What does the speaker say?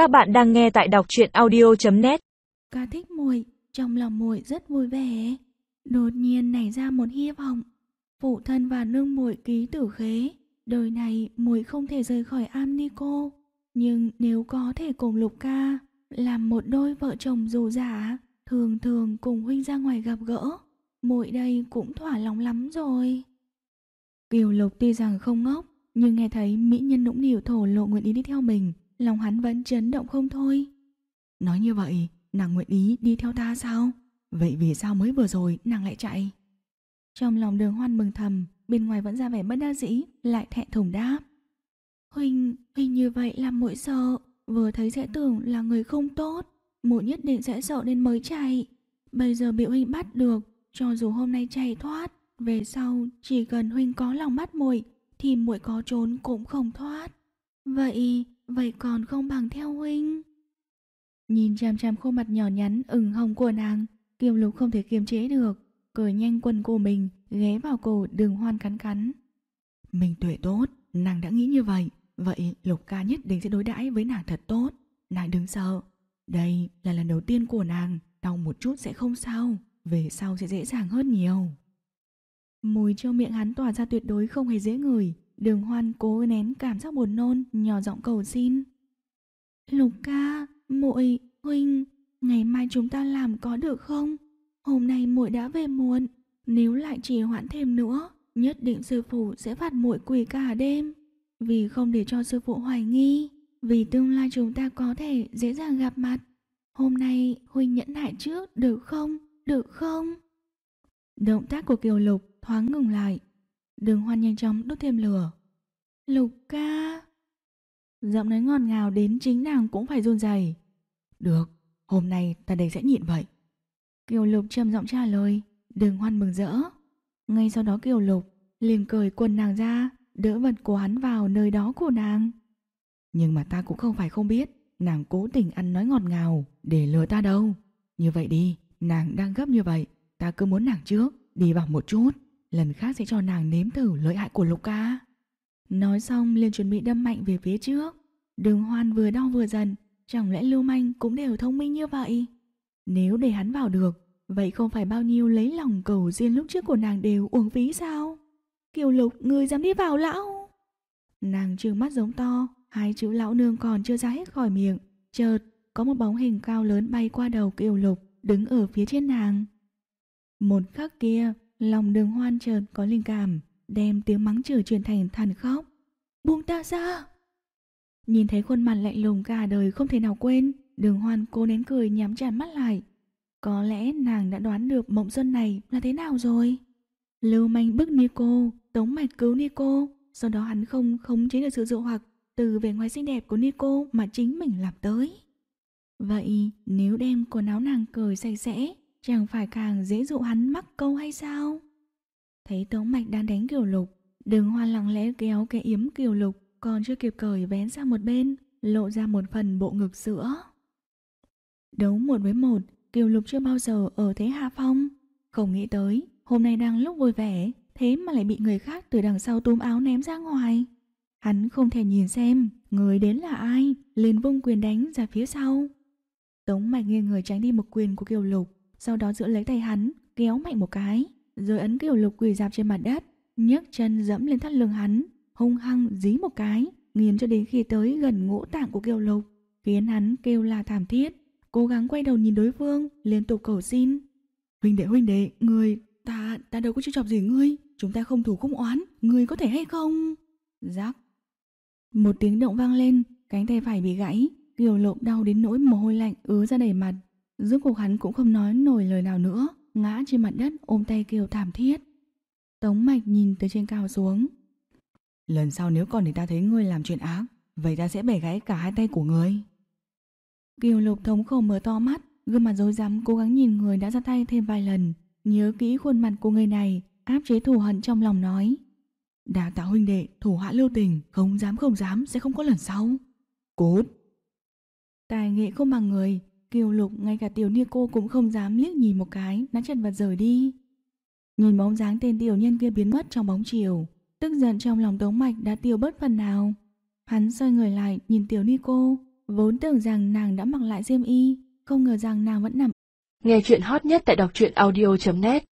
Các bạn đang nghe tại đọc truyện audio.net Ca thích muội, trong lòng muội rất vui vẻ. Đột nhiên nảy ra một hy vọng. Phụ thân và nương muội ký tử khế. Đời này muội không thể rời khỏi am ni cô. Nhưng nếu có thể cùng lục ca, làm một đôi vợ chồng dù giả, thường thường cùng huynh ra ngoài gặp gỡ, muội đây cũng thỏa lòng lắm rồi. Kiều Lục tuy rằng không ngốc, nhưng nghe thấy mỹ nhân nũng nịu thổ lộ nguyện ý đi theo mình, lòng hắn vẫn chấn động không thôi. Nói như vậy, nàng nguyện ý đi theo ta sao? Vậy vì sao mới vừa rồi nàng lại chạy? Trong lòng đường hoan mừng thầm, bên ngoài vẫn ra vẻ bất đa dĩ, lại thẹn thùng đáp. Huynh, huynh như vậy làm muội sợ, vừa thấy sẽ tưởng là người không tốt, muội nhất định sẽ sợ nên mới chạy. Bây giờ bị huynh bắt được, cho dù hôm nay chạy thoát, về sau chỉ cần huynh có lòng bắt muội thì muội có trốn cũng không thoát. Vậy, vậy còn không bằng theo huynh. Nhìn chăm chăm khuôn mặt nhỏ nhắn ửng hồng của nàng, Kiều Lục không thể kiềm chế được, cởi nhanh quần của mình, ghé vào cổ đường hoan cắn cắn. Mình tuệ tốt, nàng đã nghĩ như vậy, vậy Lục ca nhất định sẽ đối đãi với nàng thật tốt, nàng đừng sợ. Đây là lần đầu tiên của nàng, đau một chút sẽ không sao, về sau sẽ dễ dàng hơn nhiều. Mùi trong miệng hắn tỏa ra tuyệt đối không hề dễ ngửi, đường hoan cố nén cảm giác buồn nôn, nhỏ giọng cầu xin. Lục ca, muội, huynh, ngày mai chúng ta làm có được không? Hôm nay muội đã về muộn, nếu lại trì hoãn thêm nữa, nhất định sư phụ sẽ phạt muội quỳ cả đêm. Vì không để cho sư phụ hoài nghi, vì tương lai chúng ta có thể dễ dàng gặp mặt. Hôm nay huynh nhẫn nại trước được không? Được không? Động tác của Kiều Lục thoáng ngừng lại. Đường hoan nhanh chóng đốt thêm lửa. Lục ca. Giọng nói ngọt ngào đến chính nàng cũng phải run rẩy. Được, hôm nay ta đây sẽ nhịn vậy. Kiều Lục trầm giọng trả lời, đường hoan mừng rỡ. Ngay sau đó Kiều Lục liền cởi quần nàng ra, đỡ vật của hắn vào nơi đó của nàng. Nhưng mà ta cũng không phải không biết, nàng cố tình ăn nói ngọt ngào để lừa ta đâu. Như vậy đi, nàng đang gấp như vậy, ta cứ muốn nàng trước, đi vào một chút, lần khác sẽ cho nàng nếm thử lợi hại của Lục ca. Nói xong liền chuẩn bị đâm mạnh về phía trước. Đường hoan vừa đau vừa giận, chẳng lẽ lưu manh cũng đều thông minh như vậy? Nếu để hắn vào được, vậy không phải bao nhiêu lấy lòng cầu riêng lúc trước của nàng đều uổng phí sao? Kiều lục, người dám đi vào lão? Nàng trừng mắt giống to, hai chữ lão nương còn chưa ra hết khỏi miệng. Chợt, có một bóng hình cao lớn bay qua đầu kiều lục, đứng ở phía trên nàng. Một khắc kia, lòng đường hoan chợt có linh cảm, đem tiếng mắng chửi chuyển thành than khóc. Buông ta ra! Nhìn thấy khuôn mặt lạnh lùng cả đời không thể nào quên, đường hoan cố nén cười nhắm chặt mắt lại. Có lẽ nàng đã đoán được mộng xuân này là thế nào rồi. Lưu manh bức Nico, tống mạch cứu Nico, sau đó hắn không khống chế được sự dụ hoặc từ vẻ ngoài xinh đẹp của Nico mà chính mình làm tới. Vậy nếu đem quần áo nàng cởi sạch sẽ, chẳng phải càng dễ dụ hắn mắc câu hay sao? Thấy Tống Mạch đang đánh Kiều Lục, đường hoa lặng lẽ kéo cái yếm Kiều Lục còn chưa kịp cởi vén sang một bên, lộ ra một phần bộ ngực sữa. Đấu một với một, Kiều Lục chưa bao giờ ở thế hạ phong. Không nghĩ tới, hôm nay đang lúc vui vẻ, thế mà lại bị người khác từ đằng sau túm áo ném ra ngoài. Hắn không thể nhìn xem người đến là ai, liền vung quyền đánh ra phía sau. Tống Mạch nghiêng người tránh đi một quyền của Kiều Lục, sau đó giữ lấy tay hắn, kéo mạnh một cái, rồi ấn kiểu Lục quỳ dạp trên mặt đất, nhấc chân dẫm lên thắt lưng hắn, hung hăng dí một cái, nghiền cho đến khi tới gần ngũ tạng của Kiều Lục, khiến hắn kêu là thảm thiết, cố gắng quay đầu nhìn đối phương, liên tục cầu xin. Huynh đệ huynh đệ, người, ta, ta đâu có chịu chọc gì ngươi, chúng ta không thủ không oán, ngươi có thể hay không? giác Một tiếng động vang lên, cánh tay phải bị gãy, Kiều Lục đau đến nỗi mồ hôi lạnh ứa ra đầy mặt. Rốt cuộc hắn cũng không nói nổi lời nào nữa, ngã trên mặt đất ôm tay Kiều thảm thiết. Tống Mạch nhìn từ trên cao xuống. Lần sau nếu còn để ta thấy ngươi làm chuyện ác, vậy ta sẽ bẻ gãy cả hai tay của ngươi. Kiều Lục thống khổ mở to mắt, gương mặt dối rắm cố gắng nhìn người đã ra tay thêm vài lần, nhớ kỹ khuôn mặt của người này, áp chế thù hận trong lòng nói. Đà tạo huynh đệ, thủ hạ lưu tình, không dám không dám, sẽ không có lần sau. Cút! Tài nghệ không bằng người, Kiều Lục ngay cả tiểu nia cô cũng không dám liếc nhìn một cái, đã chân vật rời đi. Nhìn bóng dáng tên tiểu nhân kia biến mất trong bóng chiều, tức giận trong lòng Tống Mạch đã tiêu bớt phần nào. Hắn xoay người lại nhìn tiểu ni cô, Vốn tưởng rằng nàng đã mặc lại xiêm y, không ngờ rằng nàng vẫn nằm. Nghe chuyện hot nhất tại đọc truyện audio.net